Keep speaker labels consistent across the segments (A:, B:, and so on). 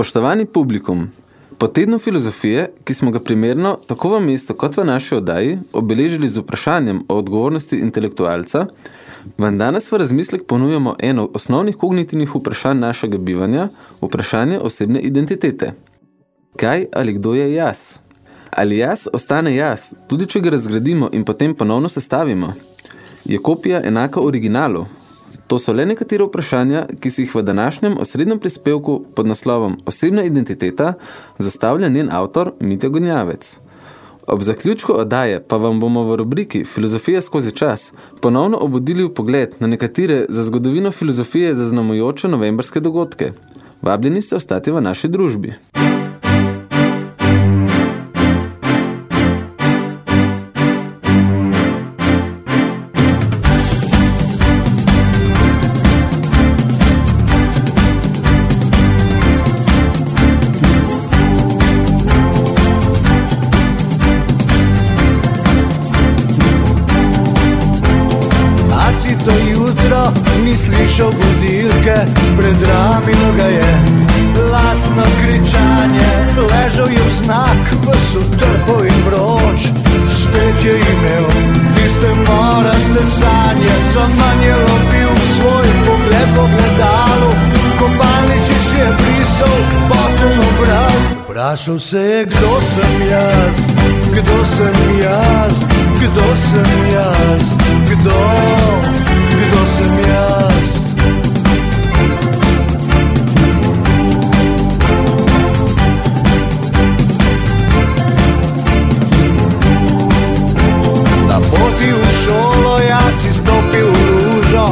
A: Spoštovani publikum, po tednu filozofije, ki smo ga primerno tako v mestu kot v naši oddaji obeležili z vprašanjem o odgovornosti intelektualca, vam danes v razmislek ponujemo eno osnovnih kognitivnih vprašanj našega bivanja, vprašanje osebne identitete. Kaj ali kdo je jaz? Ali jaz ostane jaz, tudi če ga razgradimo in potem ponovno sestavimo? Je kopija enaka originalu, To so le nekatere vprašanja, ki si jih v današnjem osrednjem prispevku pod naslovom Osebna identiteta zastavlja njen avtor Mitja Gonjavec. Ob zaključku oddaje pa vam bomo v rubriki Filozofija skozi čas ponovno obudili v pogled na nekatere za zgodovino filozofije zaznamujoče novembrske dogodke. Vabljeni ste ostati v naši družbi.
B: Slišal budilke, predramilo ga je. Lasno kričanje, ležal je v znak, v sutrpo in vroč. Spet je imel tiste moraste sanje Za manj je lovil svoj pogled v gledalu Kopalnici si je brisal potem obraz. Vprašal se je, kdo sem jaz, kdo sem jaz, kdo sem jaz, kdo, kdo sem jaz. poti v šolo, jaci stopil v lužo,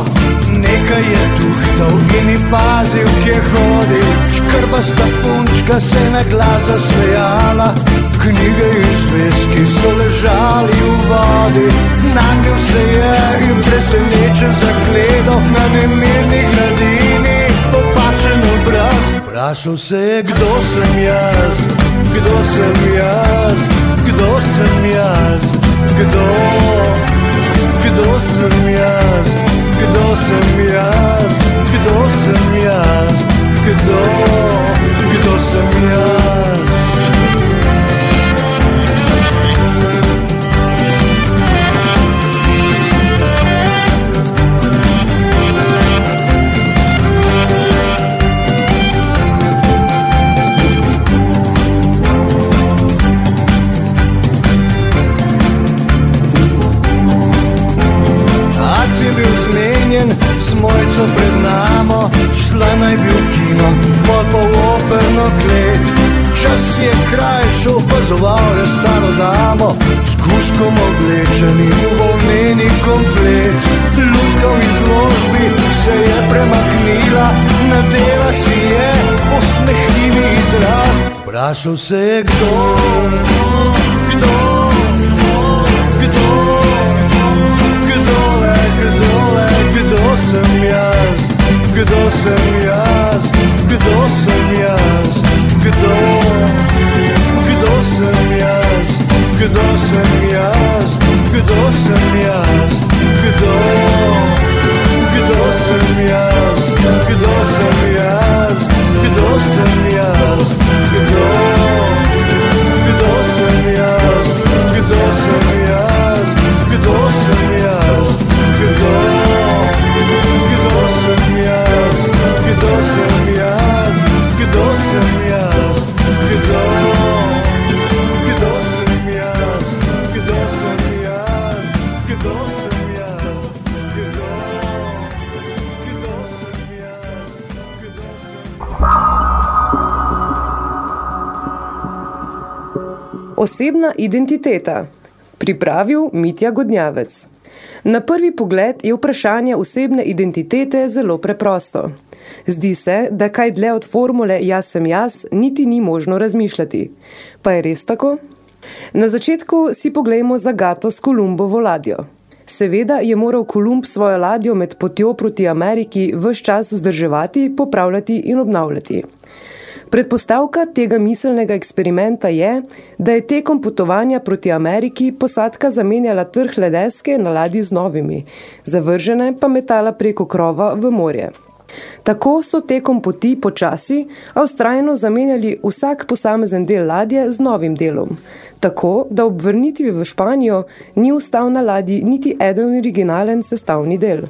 B: nekaj je tuhtal in pazil, kje hodil. Škrbasta punčka se na glas zasmejala, knjige in zvezki so ležali v vodi. Nagel se je in presenečen zagledal na nemirni hladini, popačen obraz. Vprašal se je, kdo sem jaz, kdo sem jaz, kdo sem jaz, kdo, kdo sem jaz, kdo sem jaz, kdo sem jaz, kdo, kdo sem jaz. je opazoval je staro damo, s kuškom oblečeni v volneni komplet. Ljudka v izložbi se je premaknila, nadela si je posmehljivi izraz. Vprašal se je kdo, kdo, kdo, kdo je, kdo je, kdo sem jaz, kdo sem jaz, kdo sem jaz, kdo, kdo sem jaz, kdo sem jaz, kdo sem jaz, kdo, kdo sem jaz, kdo sem jaz, kdo sem jaz, kdo, kdo sem jaz, kdo sem jaz, kdo sem jaz, kdo, kdo sem jaz, kdo sem jaz, kdo sem jaz,
C: Osebna identiteta. Pripravil Mitja Godnjavec. Na prvi pogled je vprašanje osebne identitete zelo preprosto. Zdi se, da kaj dlje od formule jaz sem jaz, niti ni možno razmišljati. Pa je res tako? Na začetku si poglejmo zagato s Kolumbovo ladjo. Seveda je moral Kolumb svojo ladjo med potjo proti Ameriki vse čas vzdrževati, popravljati in obnavljati. Predpostavka tega miselnega eksperimenta je, da je tekom potovanja proti Ameriki posadka zamenjala trhle deske na ladji z novimi, zavržene pa metala preko krova v morje. Tako so tekom poti počasi, a ustrajno zamenjali vsak posamezen del ladje z novim delom. Tako, da ob vrnitvi v Španijo ni ustal na ladji niti eden originalen sestavni del.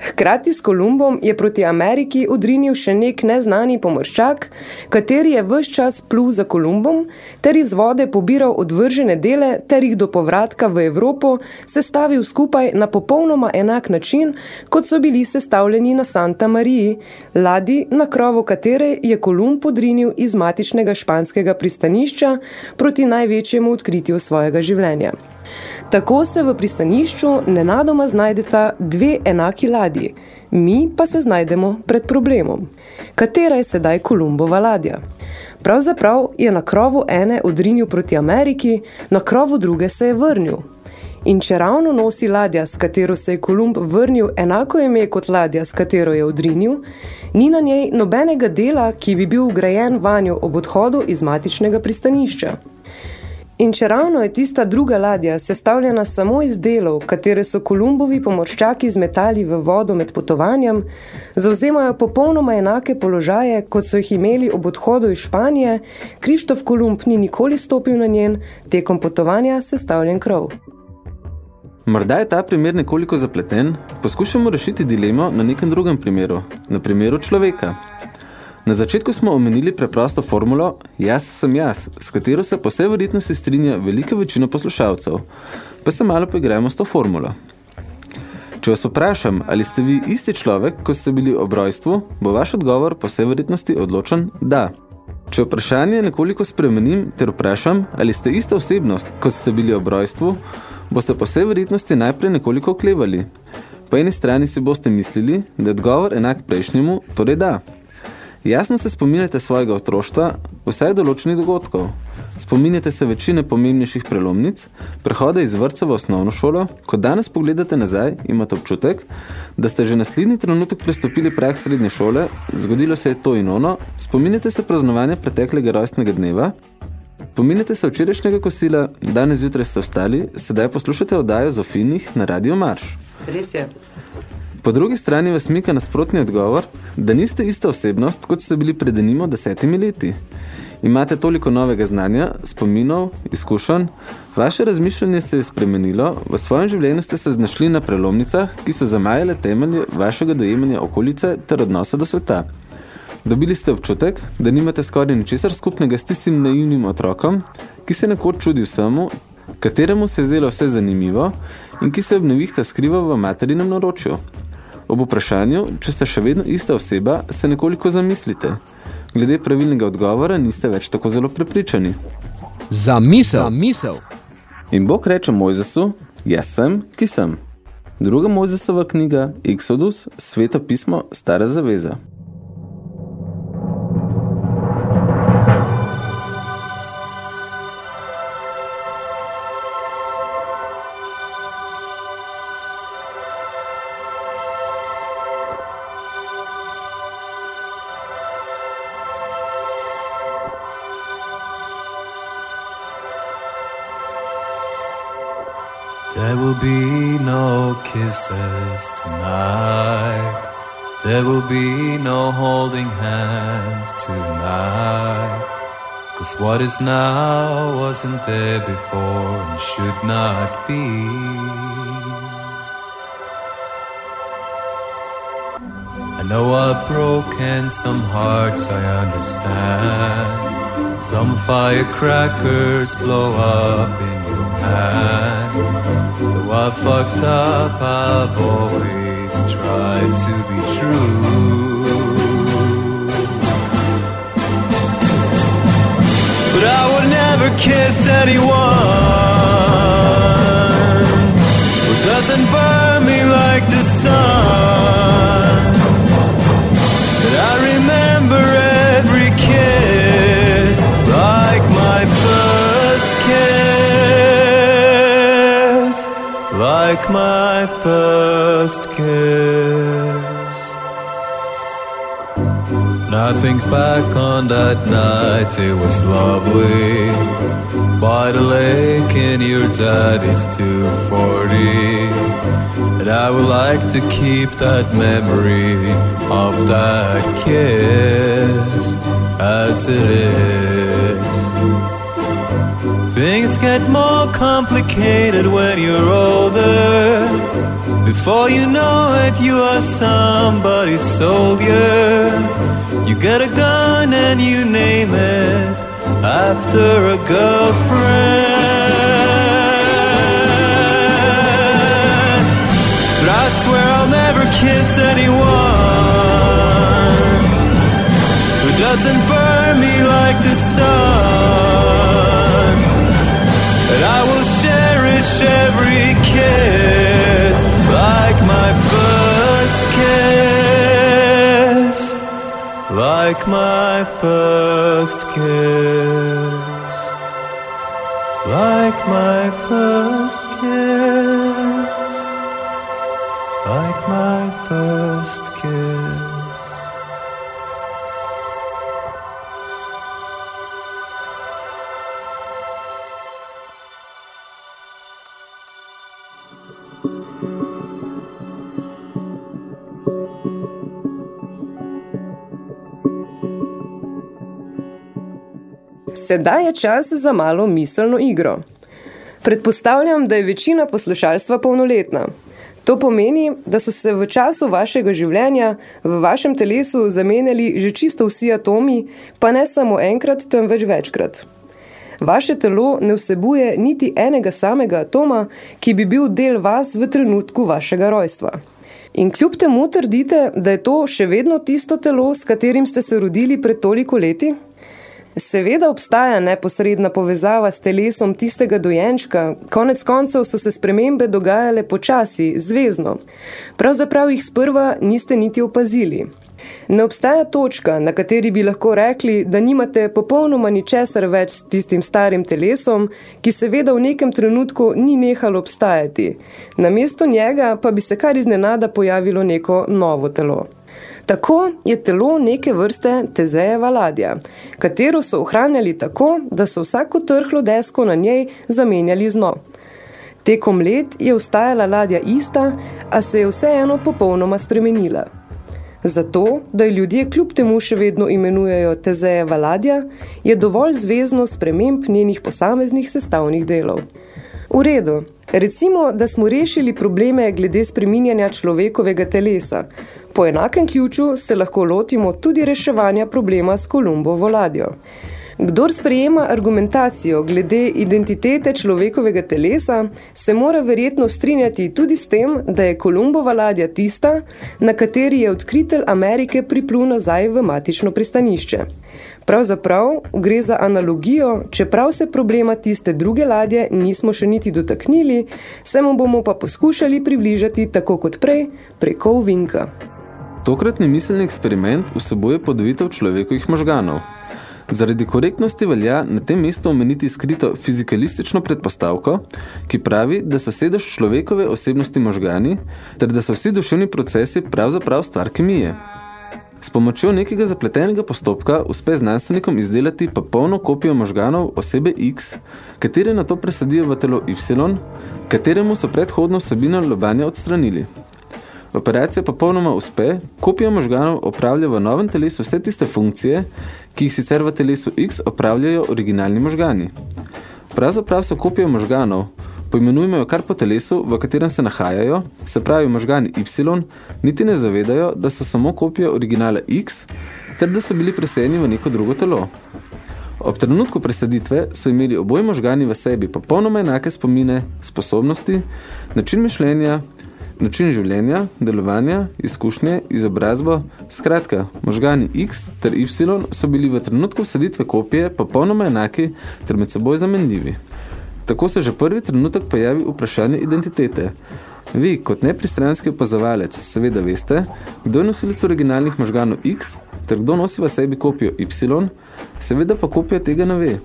C: Hkrati s Kolumbom je proti Ameriki odrinil še nek neznani pomorščak, kateri je vse čas plul za Kolumbom, ter iz vode pobiral odvržene dele, ter jih do povratka v Evropo sestavil skupaj na popolnoma enak način, kot so bili sestavljeni na Santa Mariji, ladi, na krovo katere je Kolumb odrinil iz matičnega španskega pristanišča proti največjemu odkritju svojega življenja. Tako se v pristanišču nenadoma znajdeta dve enaki ladji, mi pa se znajdemo pred problemom. Katera je sedaj Kolumbova ladja? Pravzaprav je na krovu ene odrinil proti Ameriki, na krovu druge se je vrnil. In če ravno nosi ladja, s katero se je Kolumb vrnil enako ime kot ladja, s katero je odrinil, ni na njej nobenega dela, ki bi bil ugrajen vanjo ob odhodu iz matičnega pristanišča. In če ravno je tista druga ladja sestavljena samo iz delov, katere so Kolumbovi pomorščaki zmetali v vodo med potovanjem, zauzemajo popolnoma enake položaje, kot so jih imeli ob odhodu iz Španije, Krištof Kolumb ni nikoli stopil na njen, tekom potovanja sestavljen krov.
A: Morda je ta primer nekoliko zapleten, poskušamo rešiti dilemo na nekem drugem primeru, na primeru človeka. Na začetku smo omenili preprosto formulo jaz sem jaz, s katero se po vsej verjetnosti strinja velika večina poslušalcev, pa se malo poigrajmo s to formulo. Če vas vprašam, ali ste vi isti človek, ko ste bili ob rojstvu, bo vaš odgovor po vsej verjetnosti odločen da. Če vprašanje nekoliko spremenim ter vprašam, ali ste ista osebnost, kot ste bili ob rojstvu, boste po vsej verjetnosti najprej nekoliko oklevali. Po eni strani si boste mislili, da je odgovor enak prejšnjemu, torej da. Jasno se spominjate svojega otroštva, vsaj določenih dogodkov. Spominjate se večine pomembnejših prelomnic, prehoda iz vrtca v osnovno šolo, ko danes pogledate nazaj, imate občutek, da ste že naslednji trenutek prestopili prah srednje šole, zgodilo se je to in ono, spominjate se praznovanja preteklega rojstnega dneva, Pominjate se včerajšnjega kosila, danes zjutraj ste vstali, sedaj poslušate oddajo Zofinih na Radio Marš.
C: Res je.
A: Po drugi strani vas mika nasprotni odgovor, da niste ista osebnost, kot ste bili pred denimo desetimi leti. Imate toliko novega znanja, spominov, izkušenj, vaše razmišljanje se je spremenilo, v svojem življenju ste se znašli na prelomnicah, ki so zamajale temelje vašega dojemanja okolice ter odnosa do sveta. Dobili ste občutek, da nimate skoraj ničesar skupnega s tistim naivnim otrokom, ki se nekoč čudi vsemu, kateremu se je zdelo vse zanimivo in ki se ob nevihta skriva v materinem naročju. Ob vprašanju, če ste še vedno ista oseba, se nekoliko zamislite. Glede pravilnega odgovora niste več tako zelo prepričani.
D: Za misel. Za misel.
A: In Bog reče Mojzesu, jaz sem, ki sem. Druga Mojzesova knjiga, Exodus, sveto pismo, stara zaveza.
E: Tonight. There will be no holding hands tonight. Cause what is now wasn't there before and should not be. I know I've broken some hearts, I understand. Some firecrackers blow up in your hand. Though I fucked up, I've always tried to be true. But I would never kiss anyone who doesn't burn me like the sun. My first kiss. And I think back on that night, it was lovely. By the lake in your daddy's 240. And I would like to keep that memory of that kiss as it is. Things get more complicated when you're older. Before you know it, you are somebody's soldier. You get a gun and you name it after a girlfriend. But I swear I'll never kiss anyone who doesn't burn me like the sun. Cherish every kiss like my first kiss. Like my first kiss. Like my first kiss. Like my first kiss.
C: Sedaj je čas za malo miselno igro. Predpostavljam, da je večina poslušalstva polnoletna. To pomeni, da so se v času vašega življenja v vašem telesu zamenjali že čisto vsi atomi, pa ne samo enkrat, temveč večkrat. Vaše telo ne vsebuje niti enega samega atoma, ki bi bil del vas v trenutku vašega rojstva. In kljub temu trdite, da je to še vedno tisto telo, s katerim ste se rodili pred toliko leti? Seveda obstaja neposredna povezava s telesom tistega dojenčka, konec koncev so se spremembe dogajale počasi, zvezno. Pravzaprav jih sprva niste niti opazili. Ne obstaja točka, na kateri bi lahko rekli, da nimate popolnoma ničesar več s tistim starim telesom, ki seveda v nekem trenutku ni nehalo obstajati. Namesto njega pa bi se kar iznenada pojavilo neko novo telo. Tako je telo neke vrste tezejeva ladja, katero so ohranjali tako, da so vsako trhlo desko na njej zamenjali z dno. Tekom let je ostajala ladja ista, a se je vseeno popolnoma spremenila. Zato, da jo ljudje kljub temu še vedno imenujejo tezejeva ladja, je dovolj zvezno sprememb njenih posameznih sestavnih delov. V redu, recimo, da smo rešili probleme glede spreminjanja človekovega telesa. Po enakem ključu se lahko lotimo tudi reševanja problema s Kolumbovo ladjo. Kdor sprejema argumentacijo glede identitete človekovega telesa, se mora verjetno strinjati tudi s tem, da je Kolumbova ladja tista, na kateri je odkritelj Amerike priplul nazaj v matično pristanišče. Pravzaprav gre za analogijo, čeprav se problema tiste druge ladje nismo še niti dotaknili, se mu bomo pa poskušali približati tako kot prej, preko uvinka.
A: Tokratni miselni eksperiment vsebuje podovitev človekovih možganov. Zaradi korektnosti velja na tem mestu omeniti skrito fizikalistično predpostavko, ki pravi, da so sedež človekove osebnosti možgani, ter da so vsi duševni procesi pravzaprav stvar kemije. S pomočjo nekega zapletenega postopka uspe znanstvenikom izdelati pa polno kopijo možganov osebe X, katere na to presadijo v telo Y, kateremu so predhodno vsebino lobanja odstranili. Operacija popolnoma uspe, kopija možganov opravlja v novem telesu vse tiste funkcije, ki jih sicer v telesu X opravljajo originalni možgani. Pravzaprav so kopije možganov, poimenujemo jo kar po telesu, v katerem se nahajajo, se pravi možgani Y, niti ne zavedajo, da so samo kopija originala X, ter da so bili presejeni v neko drugo telo. Ob trenutku presaditve so imeli oboji možgani v sebi popolnoma enake spomine, sposobnosti, način mišljenja, način življenja, delovanja, izkušnje, izobrazbo, skratka, možgani X ter Y so bili v trenutku vsaditve kopije popolnoma enaki ter med seboj zamenljivi. Tako se že prvi trenutek pojavi vprašanje identitete. Vi, kot nepristranski opazovalec, seveda veste, kdo je nosilec originalnih možganov X ter kdo nosi v sebi kopijo Y, seveda pa kopija tega ne ve.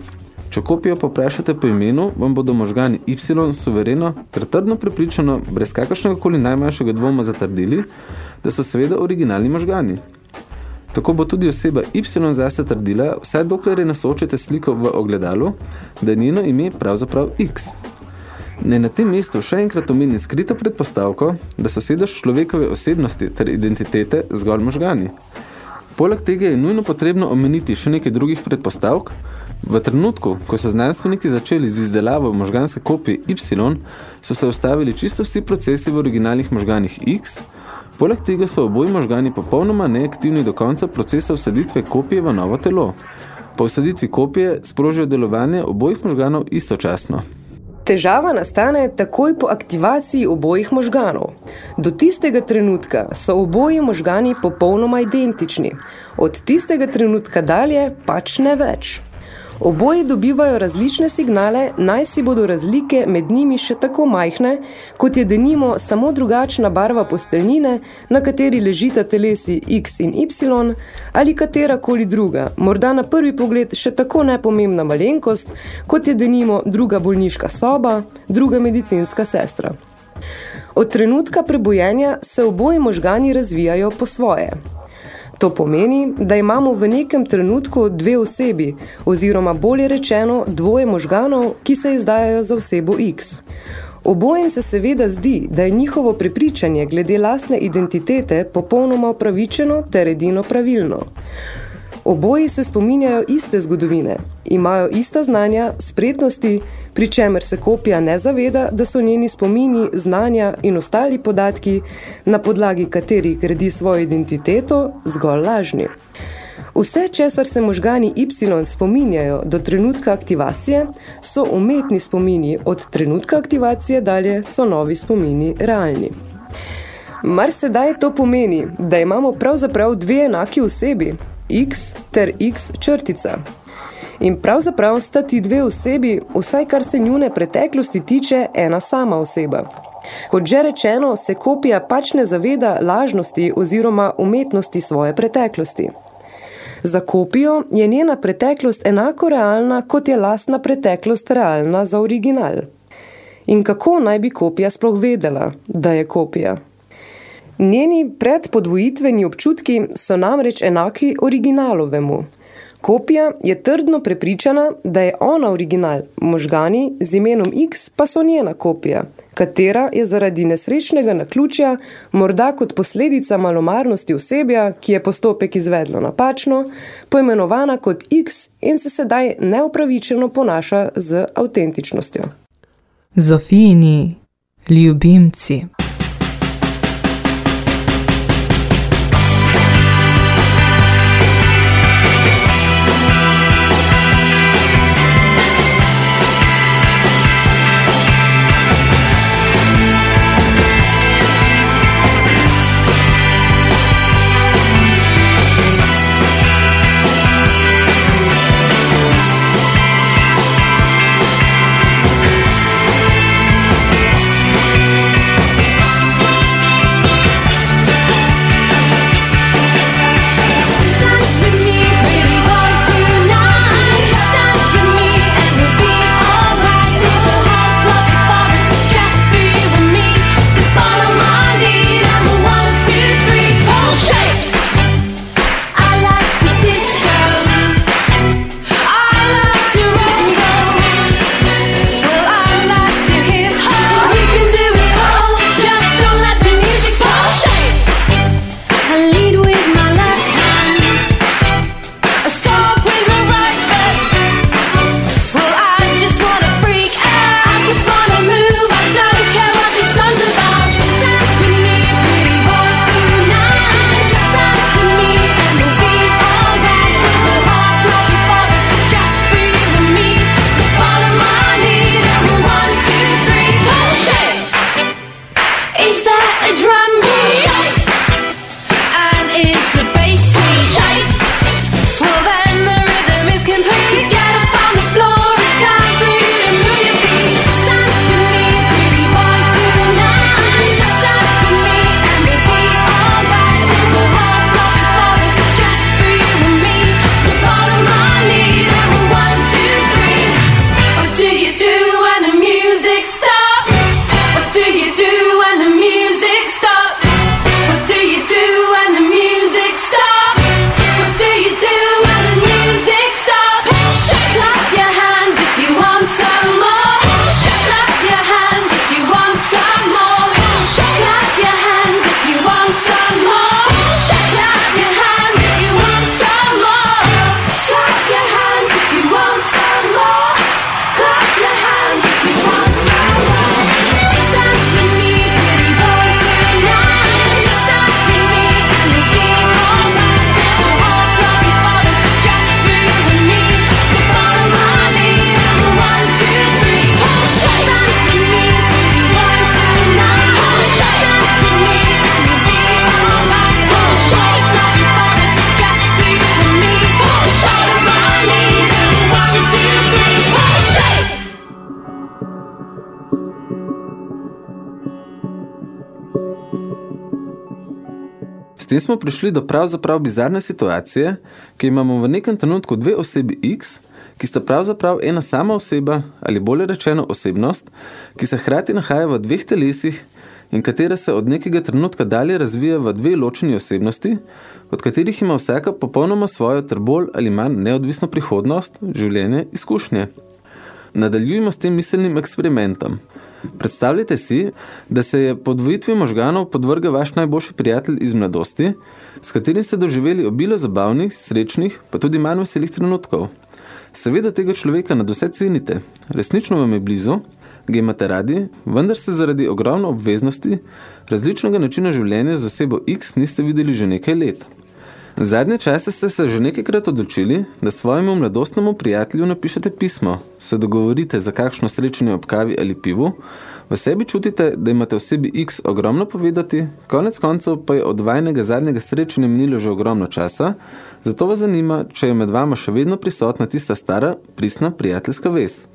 A: Če kopijo poprašate po imenu, vam bodo možgani Y suvereno ter trdno prepričano, brez kakršnega koli najmanjšega dvoma zatrdili, da so seveda originalni možgani. Tako bo tudi oseba Y zase trdila, vsaj dokler je nasočite sliko v ogledalu, da je njeno ime pravzaprav X. Ne na tem mestu še enkrat omeni skrito predpostavko, da so sedež človekove osebnosti ter identitete zgolj možgani. Poleg tega je nujno potrebno omeniti še nekaj drugih predpostavk. V trenutku, ko so znanstveniki začeli z izdelavo možganske kopije Y, so se ustavili čisto vsi procesi v originalnih možganih X, poleg tega so oboji možgani popolnoma neaktivni do konca procesa vsaditve kopije v novo telo. Po vsaditvi kopije sprožijo delovanje obojih možganov istočasno.
C: Težava nastane takoj po aktivaciji obojih možganov. Do tistega trenutka so oboji možgani popolnoma identični. Od tistega trenutka dalje pač ne več. Oboji dobivajo različne signale, naj si bodo razlike med njimi še tako majhne, kot je denimo samo drugačna barva posteljnine, na kateri ležita telesi X in Y, ali katerakoli druga, morda na prvi pogled še tako nepomembna malenkost, kot je denimo druga bolniška soba, druga medicinska sestra. Od trenutka prebojenja se oboji možgani razvijajo po svoje. To pomeni, da imamo v nekem trenutku dve osebi, oziroma bolje rečeno dvoje možganov, ki se izdajajo za osebo X. Obojim se seveda zdi, da je njihovo prepričanje glede lastne identitete popolnoma upravičeno ter edino pravilno. Oboji se spominjajo iste zgodovine, imajo ista znanja, spretnosti, pri čemer se kopija ne zaveda, da so njeni spomini, znanja in ostali podatki, na podlagi katerih gradi svojo identiteto, zgolj lažni. Vse, česar se možgani Y spominjajo do trenutka aktivacije, so umetni spomini, od trenutka aktivacije dalje so novi spomini realni. Mar sedaj to pomeni, da imamo pravzaprav dve enaki osebi, X ter X črtica. In pravzaprav sta ti dve osebi, vsaj kar se njune preteklosti tiče, ena sama oseba. Kot že rečeno, se kopija pač ne zaveda lažnosti oziroma umetnosti svoje preteklosti. Za kopijo je njena preteklost enako realna, kot je lastna preteklost realna za original. In kako naj bi kopija sploh vedela, da je kopija? Njeni predpodvojitveni občutki so namreč enaki originalovemu. Kopija je trdno prepričana, da je ona original, možgani z imenom X pa so njena kopija, katera je zaradi nesrečnega naključja, morda kot posledica malomarnosti osebja, ki je postopek izvedlo napačno, poimenovana kot X in se sedaj neupravičeno ponaša z avtentičnostjo.
F: Zofijini ljubimci.
A: S tem smo prišli do pravzaprav bizarne situacije, ki imamo v nekem trenutku dve osebi X, ki sta pravzaprav ena sama oseba ali bolje rečeno osebnost, ki se hkrati nahaja v dveh telesih in katera se od nekega trenutka dalje razvija v dve ločeni osebnosti, od katerih ima vsaka popolnoma svojo ter bolj ali manj neodvisno prihodnost, življenje, izkušnje. Nadaljujemo s tem miselnim eksperimentom. Predstavljajte si, da se je po dvojitvi možganov podvrga vaš najboljši prijatelj iz mladosti, s katerim ste doživeli obilo zabavnih, srečnih, pa tudi manj veselih trenutkov. Seveda tega človeka nad vse cenite, resnično vam je blizu, ga imate radi, vendar se zaradi ogromno obveznosti, različnega načina življenja z osebo X niste videli že nekaj let. V zadnje čase ste se že nekajkrat odločili, da svojemu mladostnemu prijatelju napišete pismo, se dogovorite za kakšno srečanje ob kavi ali pivu, v sebi čutite, da imate osebi X ogromno povedati, konec koncev pa je od vajnega zadnjega srečanja minilo že ogromno časa, zato vas zanima, če je med vama še vedno prisotna tista stara, pristna prijateljska vez.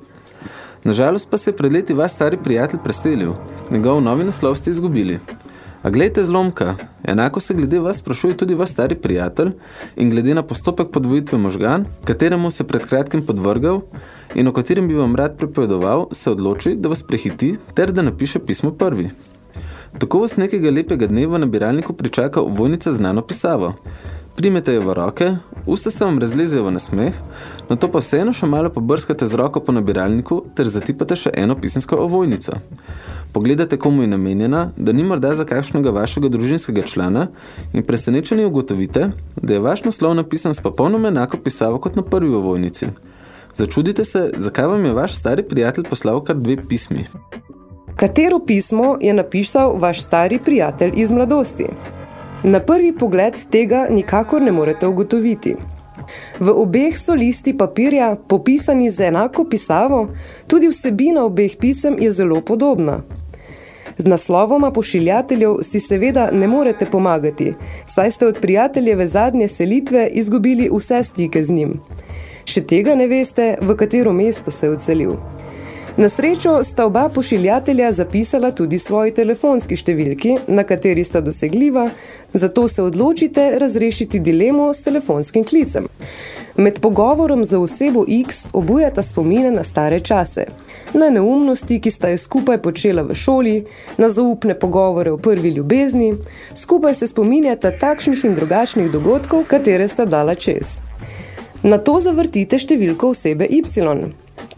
A: Nažalost pa se je pred leti vaš stari prijatelj preselil, njegov novi naslov ste izgubili. A glejte zlomka, enako se glede vas sprašuje tudi vaš stari prijatelj in glede na postopek podvojitve možgan, kateremu se pred kratkim podvrgal in o katerem bi vam rad prepovedoval, se odloči, da vas prehiti ter da napiše pismo prvi. Tako vas nekega lepega dne v nabiralniku pričaka vojnica znano pisavo. Primete jo v roke, usta se vam razlezejo v nasmeh, na to pa vseeno še malo pobrskate z roko po nabiralniku ter zatipate še eno pisensko ovojnico. Pogledate, komu je namenjena, da ni morda za kakšnega vašega družinskega člana in presenečeni ugotovite, da je vaš naslov napisan s popolnoma enako pisavo kot na prvi ovojnici. Začudite se, zakaj vam je vaš stari prijatelj poslal kar dve pismi.
C: Katero pismo je napisal vaš stari prijatelj iz mladosti? Na prvi pogled tega nikakor ne morete ugotoviti. V obeh so listi papirja, popisani z enako pisavo, tudi vsebina obeh pisem je zelo podobna. Z naslovoma pošiljateljev si seveda ne morete pomagati, saj ste od prijateljeve zadnje selitve izgubili vse stike z njim. Še tega ne veste, v katero mesto se je odselil. Na srečo sta oba pošiljatelja zapisala tudi svoji telefonski številki, na kateri sta dosegljiva, zato se odločite razrešiti dilemo s telefonskim klicem. Med pogovorom za osebo X obujata spomine na stare čase, na neumnosti, ki sta jo skupaj počela v šoli, na zaupne pogovore o prvi ljubezni, skupaj se spominjata takšnih in drugačnih dogodkov, katere sta dala čez. Na to zavrtite številko osebe Y,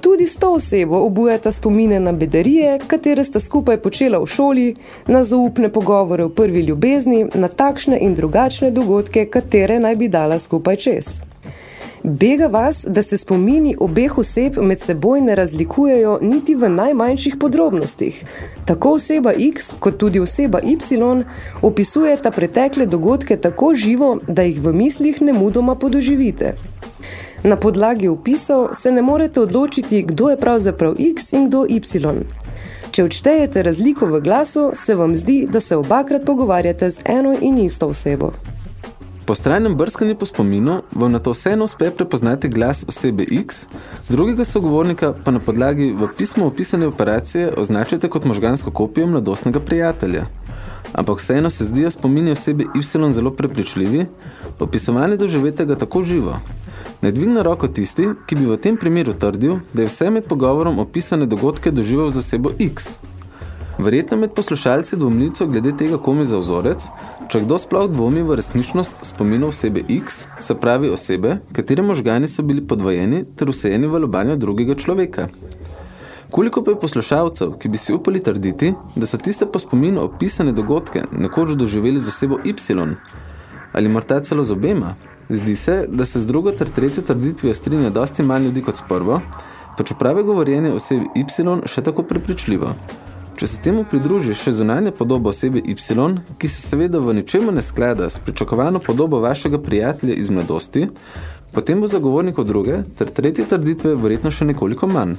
C: Tudi s to osebo obujata spomine na bedarije, katere sta skupaj počela v šoli, na zaupne pogovore o prvi ljubezni, na takšne in drugačne dogodke, katere naj bi dala skupaj čez. Bega vas, da se spomini obeh oseb med seboj ne razlikujejo niti v najmanjših podrobnostih. Tako oseba X kot tudi oseba Y opisujeta pretekle dogodke tako živo, da jih v mislih ne mudoma podoživite. Na podlagi opisov se ne morete odločiti, kdo je pravzaprav X in kdo Y. Če odštejete razliko v glasu, se vam zdi, da se obakrat pogovarjate z eno in isto osebo.
A: Po strajnem brskanju po spominu vam na to vseeno uspe prepoznati glas osebe X, drugega sogovornika pa na podlagi v pismo opisane operacije označite kot možgansko kopijo mladostnega prijatelja. Ampak vseeno se zdijo spomini osebe Y zelo prepričljivi, opisovanje doživetega tako živo. Ne dvigne roko tisti, ki bi v tem primeru trdil, da je vse med pogovorom opisane dogodke doživel za sebo X. Verjetno med poslušalci dvomnico glede tega komi za vzorec, če kdo sploh dvomi v resničnost spominov osebe X, se pravi osebe, katere možgani so bili podvojeni ter usejeni v lobanjo drugega človeka. Koliko pa je poslušalcev, ki bi si upali trditi, da so tiste po spominu opisane dogodke nekoč doživeli z osebo Y, ali morda celo z obema, Zdi se, da se z drugo ter tretjo trditvijo strinja dosti manj ljudi kot s prvo, pa čeprav je govorjenje osebi Y še tako prepričljivo. Če se temu pridruži še zunanje podobo osebe Y, ki se seveda v ničemu ne sklada s pričakovano podobo vašega prijatelja iz mladosti, potem bo zagovornikov druge ter tretje trditve verjetno še nekoliko manj.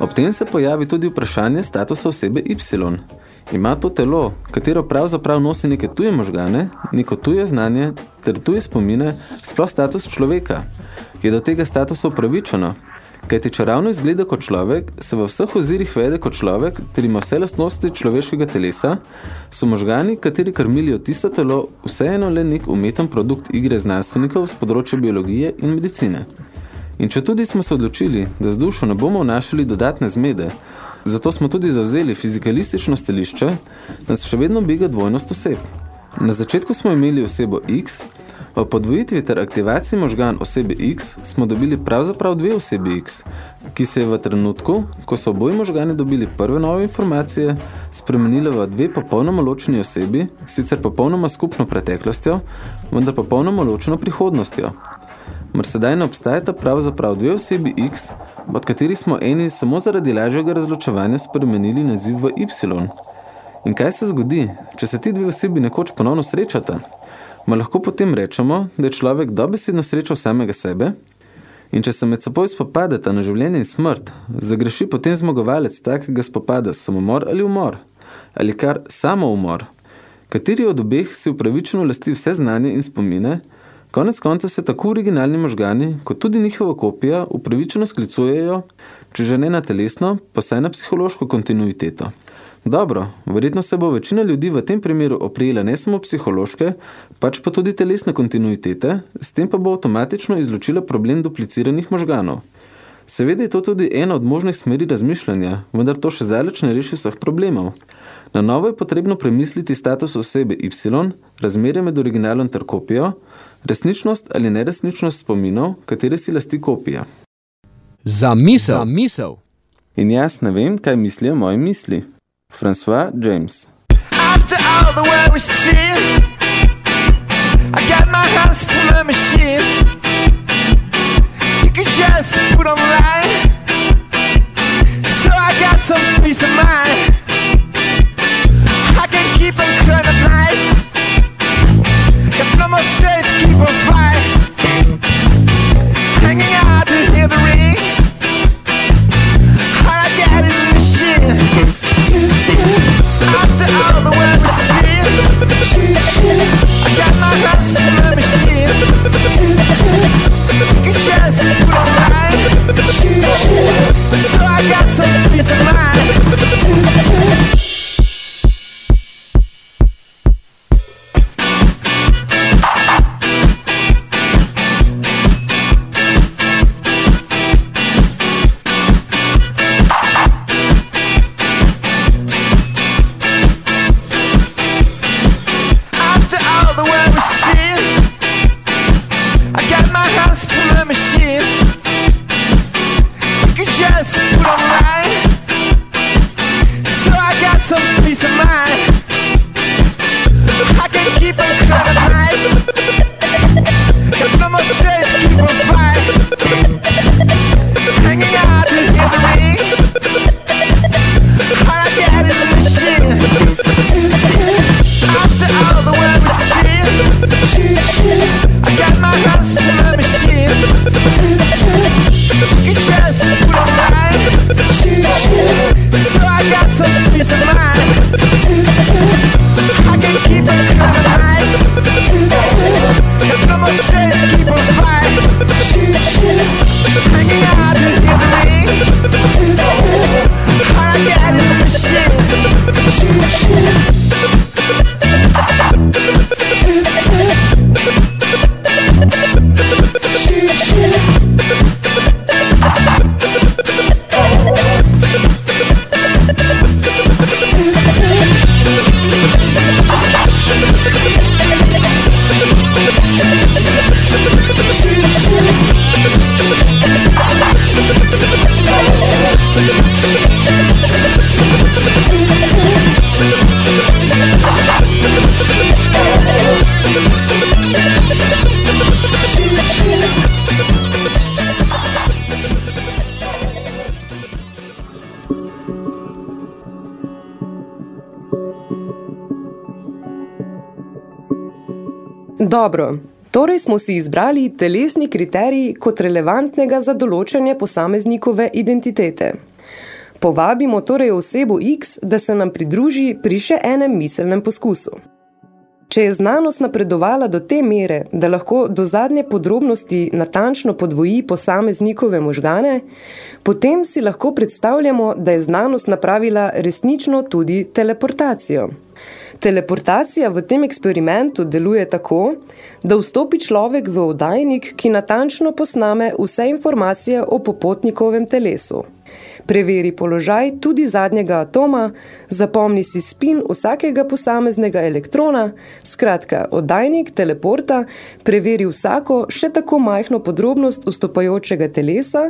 A: Ob tem se pojavi tudi vprašanje statusa osebe Y, Ima to telo, katero pravzaprav nosi neke tuje možgane, neko tuje znanje ter tuje spomine, sploh status človeka. Je do tega statusa upravičeno? Kajti če ravno izgleda kot človek, se v vseh ozirih vede kot človek, ter ima vse lastnosti človeškega telesa, so možgani, kateri krmilijo tisto telo, vseeno le nek umeten produkt igre znanstvenikov z področja biologije in medicine. In če tudi smo se odločili, da z dušo ne bomo vnašali dodatne zmede, zato smo tudi zavzeli fizikalistično stališče, nas še vedno bega dvojnost oseb. Na začetku smo imeli osebo X, v podvojitvi ter aktivaciji možgan osebe X smo dobili pravzaprav dve osebi X, ki se je v trenutku, ko so oboji možgani dobili prve nove informacije, spremenila v dve popolnoma ločeni osebi, sicer popolnoma skupno preteklostjo, vendar popolnoma ločeno prihodnostjo. Mar sedaj ne obstajata pravzaprav dve osebi X, od katerih smo eni samo zaradi lažjega razločevanja spremenili naziv v Y. In kaj se zgodi, če se ti dve osebi nekoč ponovno srečata? Ma lahko potem rečemo, da je človek dobesedno srečal samega sebe? In če se med seboj spopadeta na življenje in smrt, zagreši potem zmagovalec takega spopada samomor ali umor? Ali kar samo umor? Kateri od obeh si upravičeno lasti vse znanje in spomine, Konec konca se tako originalni možgani, kot tudi njihova kopija, upravičeno sklicujejo, če že ne na telesno, pa saj na psihološko kontinuiteto. Dobro, verjetno se bo večina ljudi v tem primeru oprijela ne samo psihološke, pač pa tudi telesne kontinuitete, s tem pa bo avtomatično izločila problem dupliciranih možganov. Seveda je to tudi ena od možnih smeri razmišljanja, vendar to še zaleč ne reši vseh problemov. Na novo je potrebno premisliti status osebe Y, razmerje med originalom ter kopijo, resničnost ali neresničnost spominov, katere si lasti kopija.
D: Za misel. Za misel.
A: In jaz ne vem, kaj mislijo moji misli. François James.
G: After all the way we see I got my hands full of machine just put on line. So I got some peace of mind
C: Dobro, torej smo si izbrali telesni kriterij kot relevantnega za določanje posameznikove identitete. Povabimo torej osebo X, da se nam pridruži pri še enem miselnem poskusu. Če je znanost napredovala do te mere, da lahko do zadnje podrobnosti natančno podvoji posameznikove možgane, potem si lahko predstavljamo, da je znanost napravila resnično tudi teleportacijo. Teleportacija v tem eksperimentu deluje tako, da vstopi človek v oddajnik, ki natančno posname vse informacije o popotnikovem telesu preveri položaj tudi zadnjega atoma, zapomni si spin vsakega posameznega elektrona, skratka, oddajnik teleporta preveri vsako še tako majhno podrobnost vstopajočega telesa,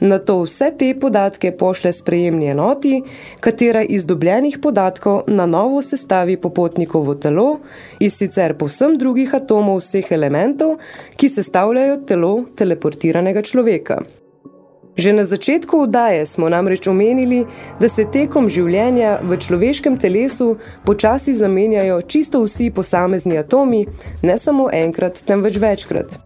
C: na to vse te podatke pošle sprejemni enoti, katera iz dobljenih podatkov na novo sestavi popotnikovo telo iz sicer povsem drugih atomov vseh elementov, ki sestavljajo telo teleportiranega človeka. Že na začetku vdaje smo namreč omenili, da se tekom življenja v človeškem telesu počasi zamenjajo čisto vsi posamezni atomi, ne samo enkrat, temveč večkrat.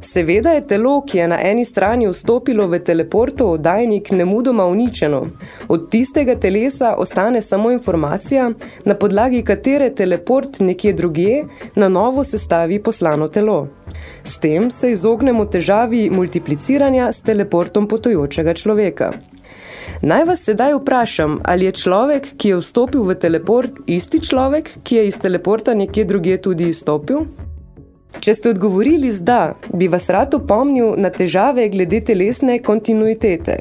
C: Seveda je telo, ki je na eni strani vstopilo v teleporto oddajnik nemudoma uničeno. Od tistega telesa ostane samo informacija, na podlagi katere teleport nekje drugje na novo sestavi poslano telo. S tem se izognemo težavi multipliciranja s teleportom potojočega človeka. Naj vas sedaj vprašam, ali je človek, ki je vstopil v teleport, isti človek, ki je iz teleporta nekje drugje tudi izstopil? Če ste odgovorili z da, bi vas rad opomnil na težave glede telesne kontinuitete.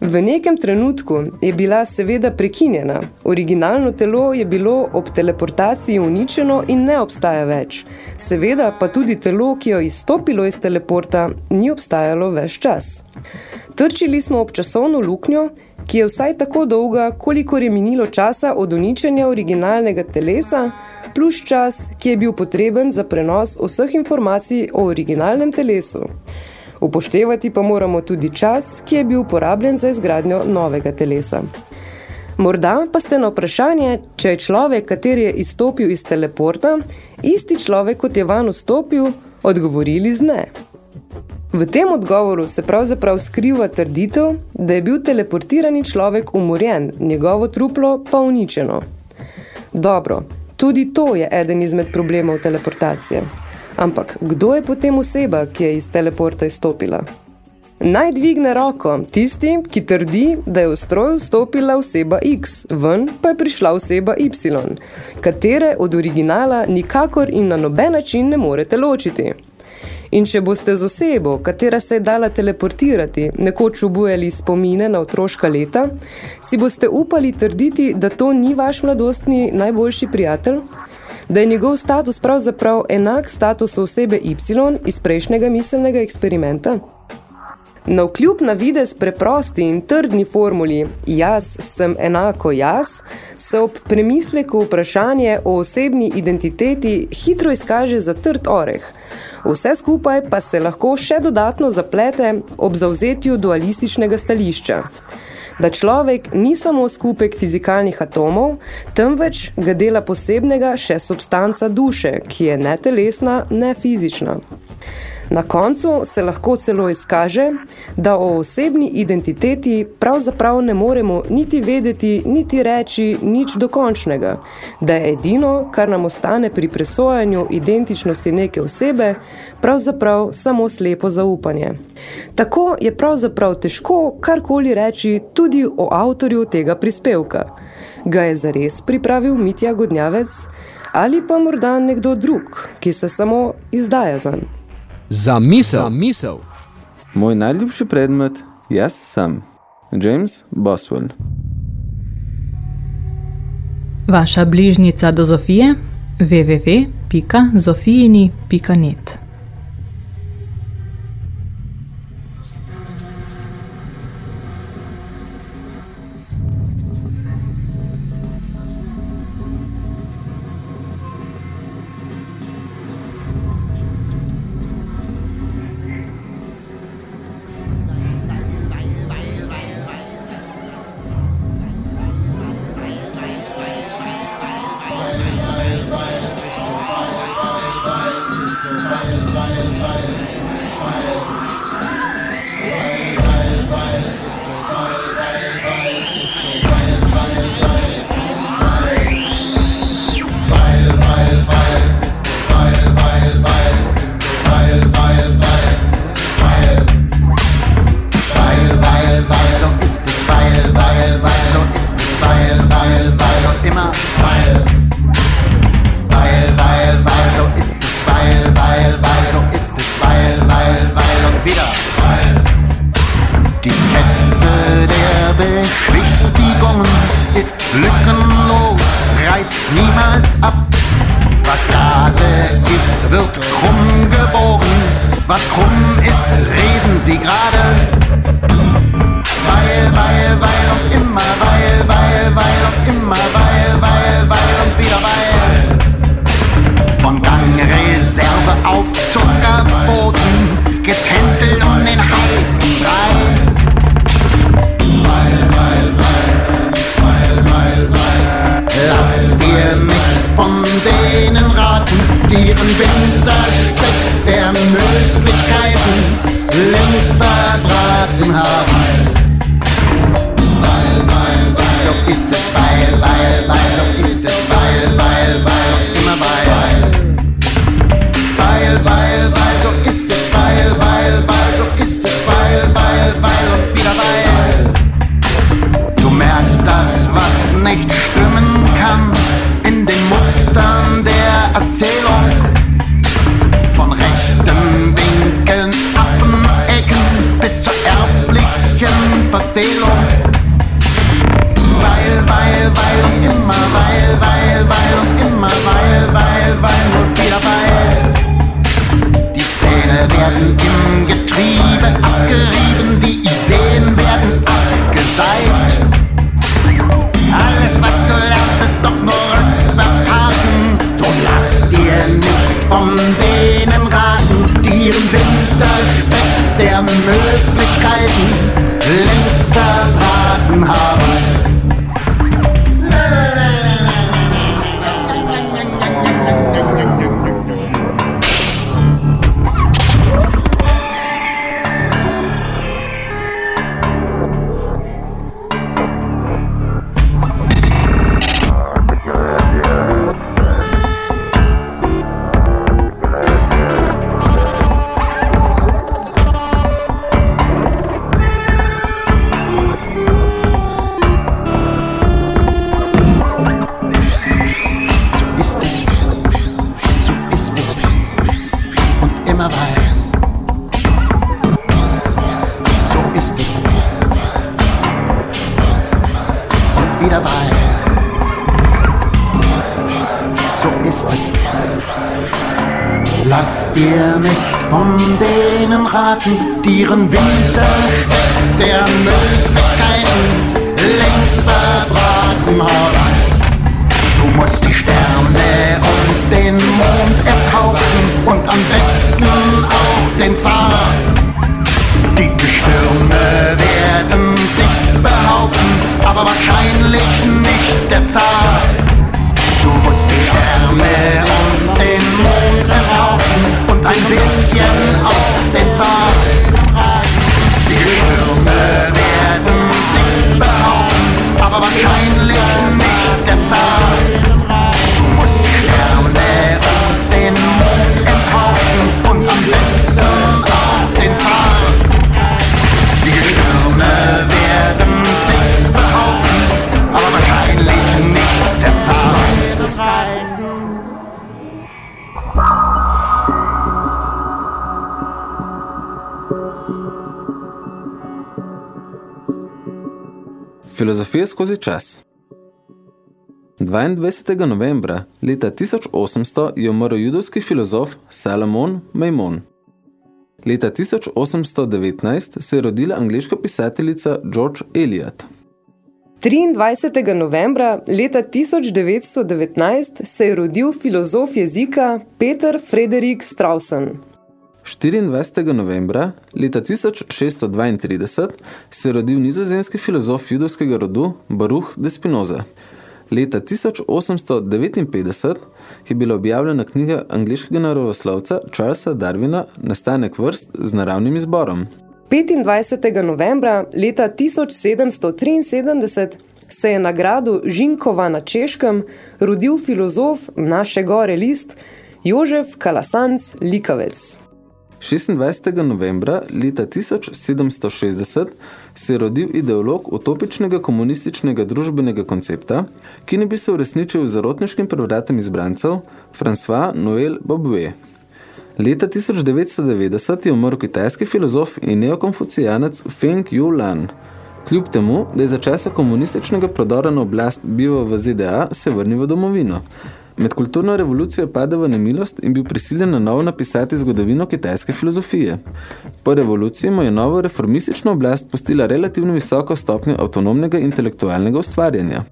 C: V nekem trenutku je bila seveda prekinjena, originalno telo je bilo ob teleportaciji uničeno in ne obstaja več. Seveda pa tudi telo, ki je izstopilo iz teleporta, ni obstajalo več čas. Trčili smo ob časovno luknjo, ki je vsaj tako dolga, kolikor je minilo časa od uničenja originalnega telesa, plus čas, ki je bil potreben za prenos vseh informacij o originalnem telesu. Upoštevati pa moramo tudi čas, ki je bil uporabljen za izgradnjo novega telesa. Morda pa ste na vprašanje, če je človek, kateri je izstopil iz teleporta, isti človek, kot je van vstopil, odgovorili z ne. V tem odgovoru se pravzaprav skriva trditev, da je bil teleportirani človek umorjen, njegovo truplo pa uničeno. Dobro, Tudi to je eden izmed problemov teleportacije. Ampak kdo je potem oseba, ki je iz teleporta izstopila? Naj dvigne roko tisti, ki trdi, da je v stroj vstopila oseba X, ven pa je prišla oseba Y, katere od originala nikakor in na noben način ne morete ločiti. In če boste z osebo, katera se je dala teleportirati, nekoč obujali spomine na otroška leta, si boste upali trditi, da to ni vaš mladostni najboljši prijatelj? Da je njegov status pravzaprav enak statusu osebe Y iz prejšnjega miselnega eksperimenta? Na vkljub na vides preprosti in trdni formuli jaz sem enako jaz, se ob premisleku vprašanje o osebni identiteti hitro izkaže za trd oreh, Vse skupaj pa se lahko še dodatno zaplete ob zauzetju dualističnega stališča. Da človek ni samo skupek fizikalnih atomov, temveč ga dela posebnega še substanca duše, ki je ne telesna, ne fizična. Na koncu se lahko celo izkaže, da o osebni identiteti pravzaprav ne moremo niti vedeti, niti reči nič dokončnega, da je edino, kar nam ostane pri presojanju identičnosti neke osebe, pravzaprav samo slepo zaupanje. Tako je pravzaprav težko karkoli reči tudi o avtorju tega prispevka. Ga je zares pripravil Mitja Godnjavec ali pa morda nekdo drug, ki se samo izdaja zanj.
D: Za misel. Za misel.
A: Moj najljubši predmet, jaz sem. James Boswell.
F: Vaša bližnica do Zofije www.zofijini.net
H: ihren Wintersteck der Möglichkeiten längst verbraten haben. Du musst die Sterne und den Mond ertauchen und am besten auch den Zar. Die Gestirne werden sich behaupten, aber wahrscheinlich nicht der Zar. Du musst die Sterne und den Mond ertauchen und ein bisschen auch den Zar. Die Gestirne werden sich behaupten, aber wahrscheinlich nicht der Zar. Du musst die Sterne und den Mond enthauchen und am besten
A: Filozofija skozi čas 22. novembra leta 1800 je umrl judovski filozof Salomon Maimon. Leta 1819 se je rodila angleška pisateljica George Eliot.
C: 23. novembra leta 1919 se je rodil filozof jezika Peter Frederik Straussen.
A: 24. novembra leta 1632 se je rodil nizozemski filozof judovskega rodu Baruch de Spinoza. Leta 1859 je bila objavljena knjiga angliškega naravoslovca Charlesa Darwina Nastanek vrst z naravnim izborom.
C: 25. novembra leta 1773 se je na gradu Žinkova na Češkem rodil filozof naše gore list Jožef Kalasanc Likavec.
A: 26. novembra leta 1760 se je rodil ideolog utopičnega komunističnega družbenega koncepta, ki ne bi se uresničil z zarotniškim prevratem izbrancev François Noël Baboué. Leta 1990 je umrl kitajski filozof in neokonfucijanec Feng Yulan. Kljub temu, da je za časa komunističnega prodora na oblast bival v ZDA, se vrnil v domovino. Med kulturno revolucijo padel v nemilost in bil prisiljen na novo napisati zgodovino kitajske filozofije. Po revoluciji mu je novo reformistično oblast postila relativno visoko stopnjo avtonomnega intelektualnega ustvarjanja.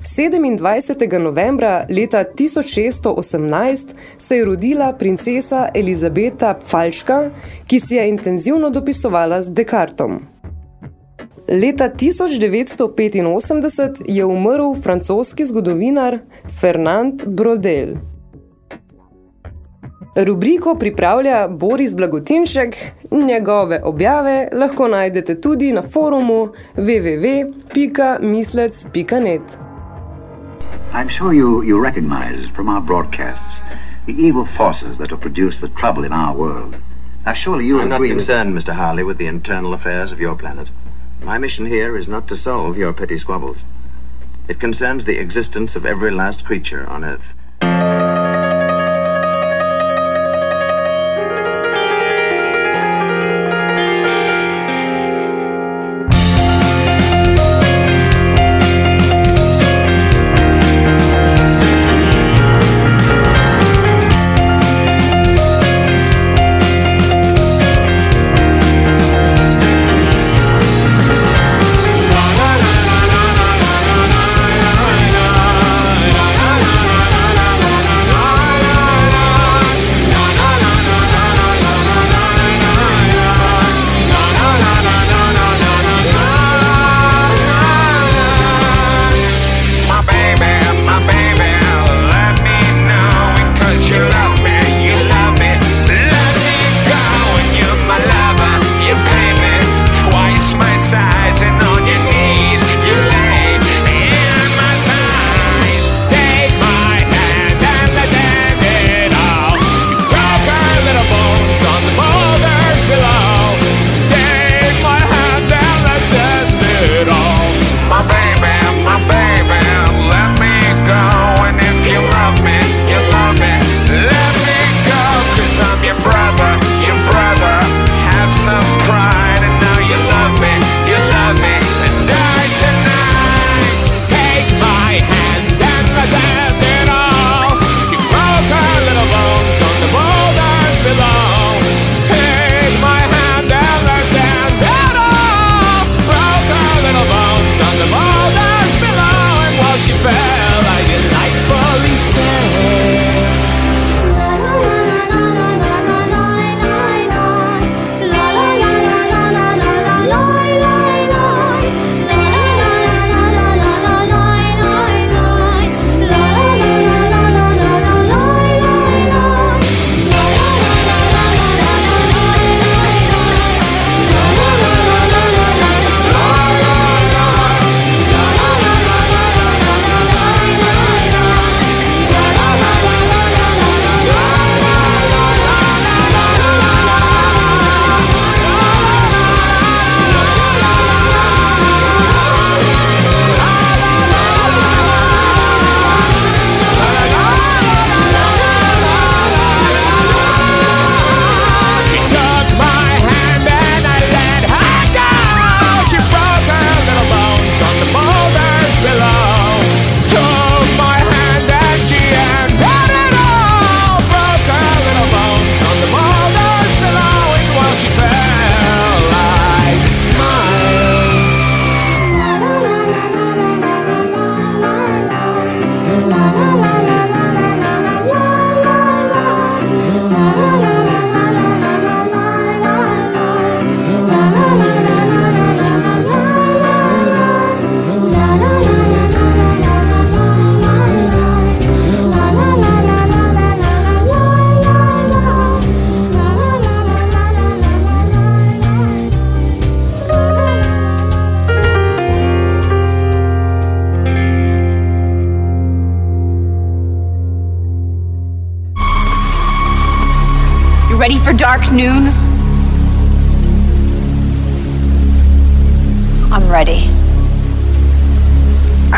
C: 27. novembra leta 1618 se je rodila princesa Elizabeta Pfalška, ki si je intenzivno dopisovala z Descartom. Leta 1985 je umrl francoski zgodovinar Fernand Brodel. Rubriko pripravlja Boris Blagotinšek, njegove objave lahko najdete tudi na forumu www.mislec.net.
I: I'm sure you, you recognize from our broadcasts the evil forces that have produced the trouble in our world. Now, surely you
J: I'm not
I: agree with-
J: concerned, Mr. Harley, with the internal affairs of your planet. My mission here is not to solve your petty squabbles. It concerns the existence of every last creature on Earth.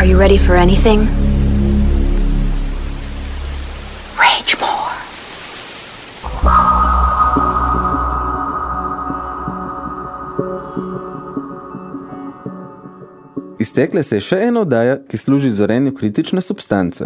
K: Are you ready for anything? Rage more.
A: Iztekle se je še ena oddaja, ki služi zorenju kritične substance.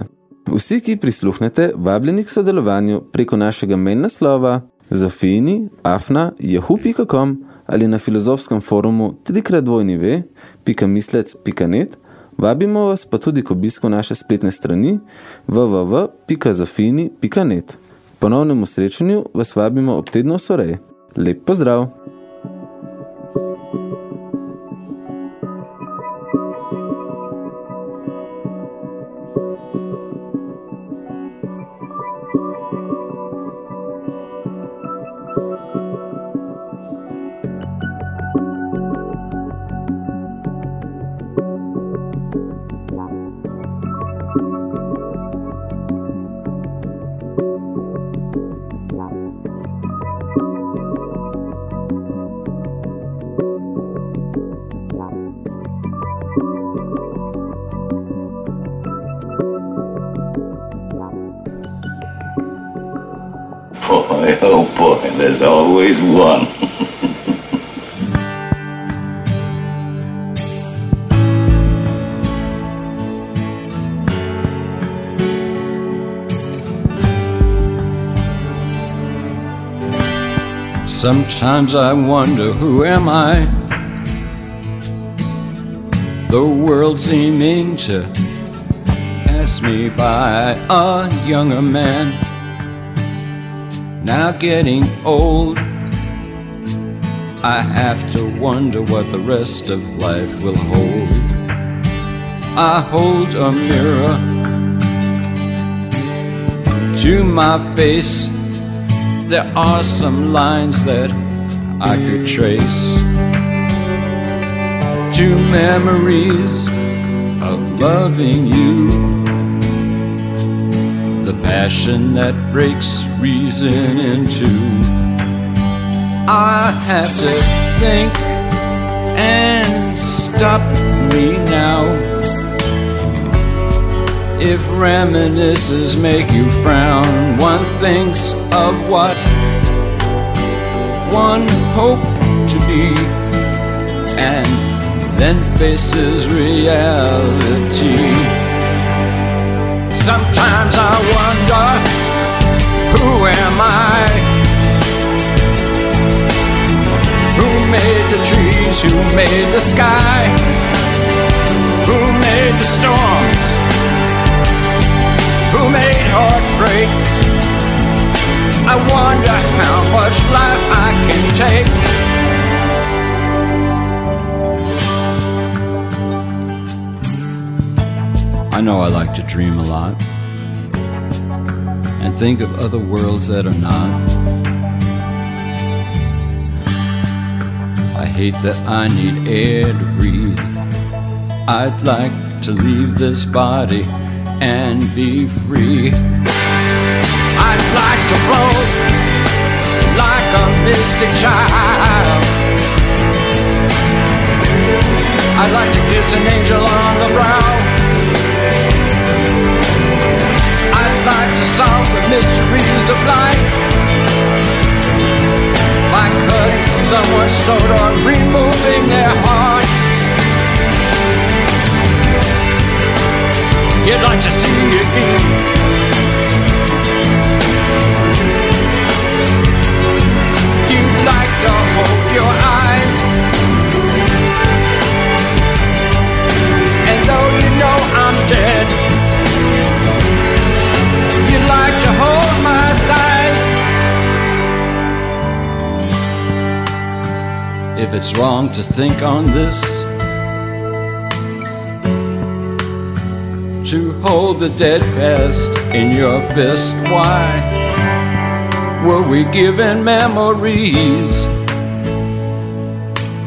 A: Vsi, ki prisluhnete, vabljeni k sodelovanju preko našega mail naslova zofini afna jahu.com ali na filozofskem forumu trikratvojnive.mislec.net Vabimo vas pa tudi k obisku naše spletne strani www.zofini.net Ponovnemu srečanju vas vabimo ob tednu sorej. Lep pozdrav!
L: Boy, there's always one.
M: Sometimes I wonder who am I? The world seeming to pass me by a younger man. Now getting old, I have to wonder what the rest of life will hold. I hold a mirror to my face. There are some lines that I could trace to memories of loving you. The passion that breaks reason in two. I have to think and stop me now. If reminiscences make you frown, one thinks of what one hoped to be and then faces reality. Sometimes I wonder am I? Who made the trees? Who made the sky? Who made the storms? Who made heartbreak? I wonder how much life I can take. I know I like to dream a lot and think of other worlds that are not. I hate that I need air to breathe. I'd like to leave this body and be free. I'd like to float like a mystic child. I'd like to kiss an angel on the brow. Solve the mysteries of life by cutting someone's throat or removing their heart. You'd like to see it be. You'd like to hold your eyes. If it's wrong to think on this, to hold the dead past in your fist, why were we given memories?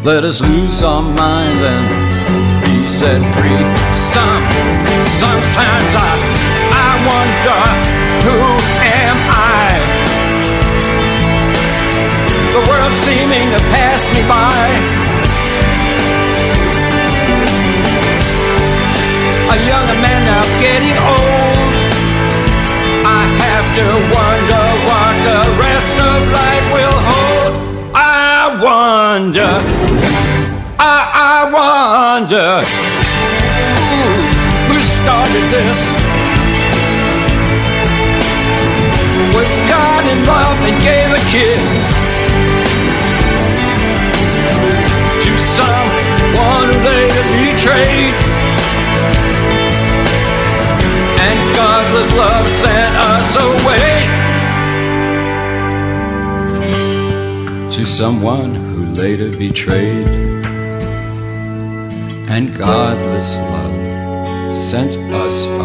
M: Let us lose our minds and be set free. Some, sometimes I, I wonder seeming to pass me by. A younger man now getting old. I have to wonder what the rest of life will hold. I wonder. I, I wonder. Ooh, who started this? Was God in love? Betrayed. And godless love sent us away to someone who later betrayed. And godless love sent us.